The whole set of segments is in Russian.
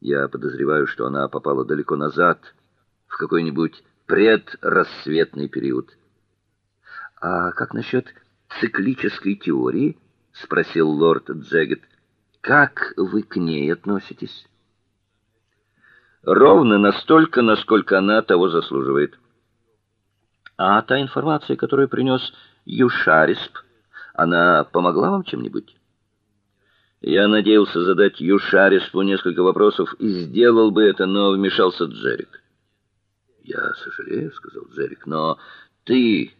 Я подозреваю, что она попала далеко назад, в какой-нибудь предрассветный период. А как насчет циклической теории? спросил лорд Джегет. Как вы к ней относитесь? Ровно настолько, насколько она того заслуживает. А та информация, которую принес Юшарисп, она помогла вам чем-нибудь? Я надеялся задать Юшариспу несколько вопросов и сделал бы это, но вмешался Джерик. Я сожалею, сказал Джерик, но ты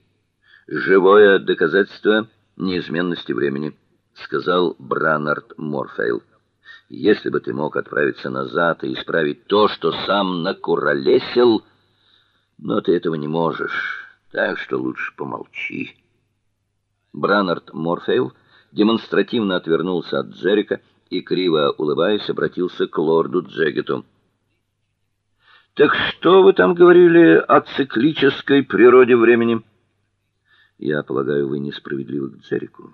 живое доказательство неизменности времени, сказал Бранард Морфейл. Если бы ты мог отправиться назад и исправить то, что сам накуролесил, но ты этого не можешь. Так что лучше помолчи. Бранард Морфейл демонстративно отвернулся от Джерика и криво улыбаясь обратился к лорду Джегету. Так что вы там говорили о циклической природе времени? Я полагаю, вы несправедливы к Джерику,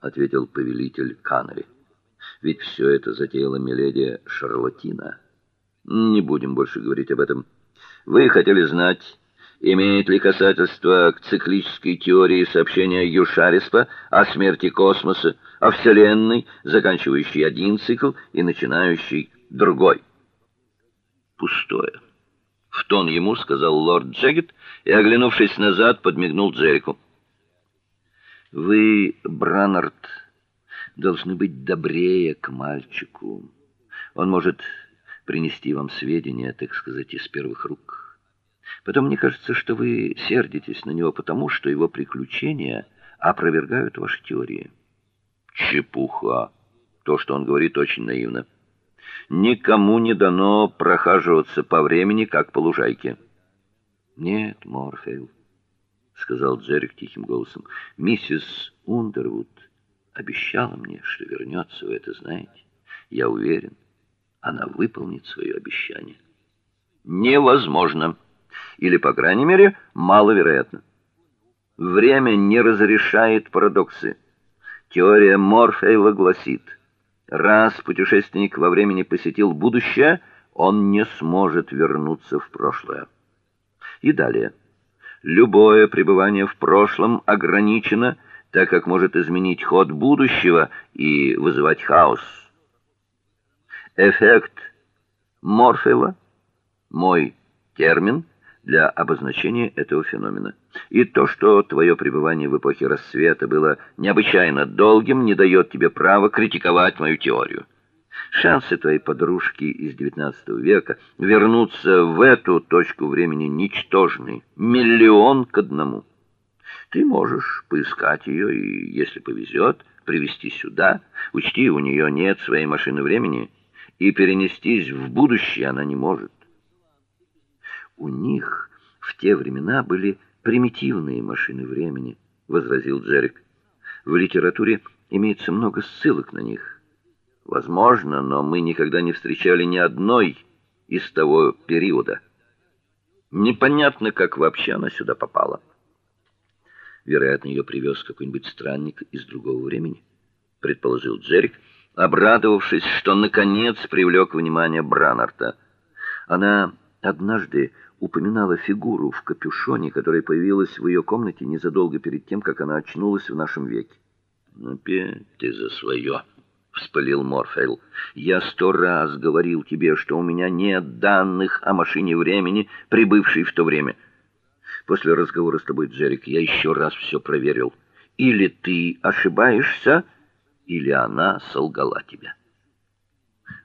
ответил повелитель Канари. Ведь все это затеяла миледи Шарлотина. Не будем больше говорить об этом. Вы хотели знать, Имеет ли касательство к циклической теории сообщения Юшариспа о смерти космоса, о вселенной, заканчивающей один цикл и начинающей другой? Пустое. В тон ему сказал лорд Джегет и, оглянувшись назад, подмигнул Джерику. Вы, Бранард, должны быть добрее к мальчику. Он может принести вам сведения, так сказать, из первых рук. Потом мне кажется, что вы сердитесь на него потому, что его приключения опровергают ваши теории. Чепуха. То, что он говорит, очень наивно. Никому не дано прохаживаться по времени, как по лужайке. Нет, Морфейл, сказал Джерик тихим голосом. Миссис Ундервуд обещала мне, что вернется, вы это знаете. Я уверен, она выполнит свое обещание. Невозможно или, по крайней мере, маловероятно. Время не разрешает парадоксы. Теория Морфея гласит: раз путешественник во времени посетил будущее, он не сможет вернуться в прошлое. И далее. Любое пребывание в прошлом ограничено, так как может изменить ход будущего и вызывать хаос. Эффект Морфея мой термин для обозначения этого феномена. И то, что твое пребывание в эпохе рассвета было необычайно долгим, не дает тебе права критиковать мою теорию. Шансы твоей подружки из XIX века вернуться в эту точку времени ничтожны, миллион к одному. Ты можешь поискать ее и, если повезет, привести сюда. Учти, у нее нет своей машины времени, и перенестись в будущее она не может. У них в те времена были примитивные машины времени, возразил Джерик. В литературе имеется много ссылок на них. Возможно, но мы никогда не встречали ни одной из того периода. Непонятно, как вообще она сюда попала. Вероятно, ее привез какой-нибудь странник из другого времени, предположил Джерик, обрадовавшись, что наконец привлек внимание Бранарта. Она однажды упоминала фигуру в капюшоне, которая появилась в ее комнате незадолго перед тем, как она очнулась в нашем веке. "Ну, опять ты за свое!» — вспылил Морфейл. «Я сто раз говорил тебе, что у меня нет данных о машине времени, прибывшей в то время. После разговора с тобой, Джерик, я еще раз все проверил. Или ты ошибаешься, или она солгала тебя».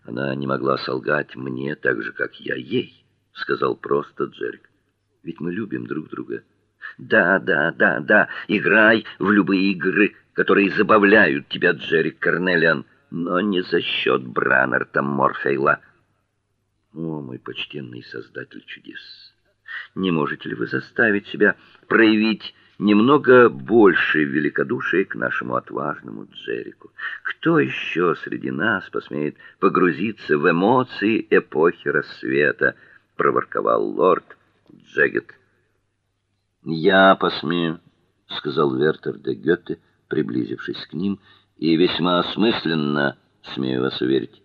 Она не могла солгать мне так же, как я ей сказал просто Джерик. Ведь мы любим друг друга. Да, да, да, да, играй в любые игры, которые забавляют тебя, Джерик Карнелиан, но не за счет Браннерта Морфейла. О, мой почтенный создатель чудес. Не можете ли вы заставить себя проявить немного больше великодушия к нашему отважному Джерику? Кто еще среди нас посмеет погрузиться в эмоции эпохи рассвета? Проворковал лорд Джегет. Я посмею, сказал Вертер де Гёте, приблизившись к ним, и весьма осмысленно, смею вас уверить.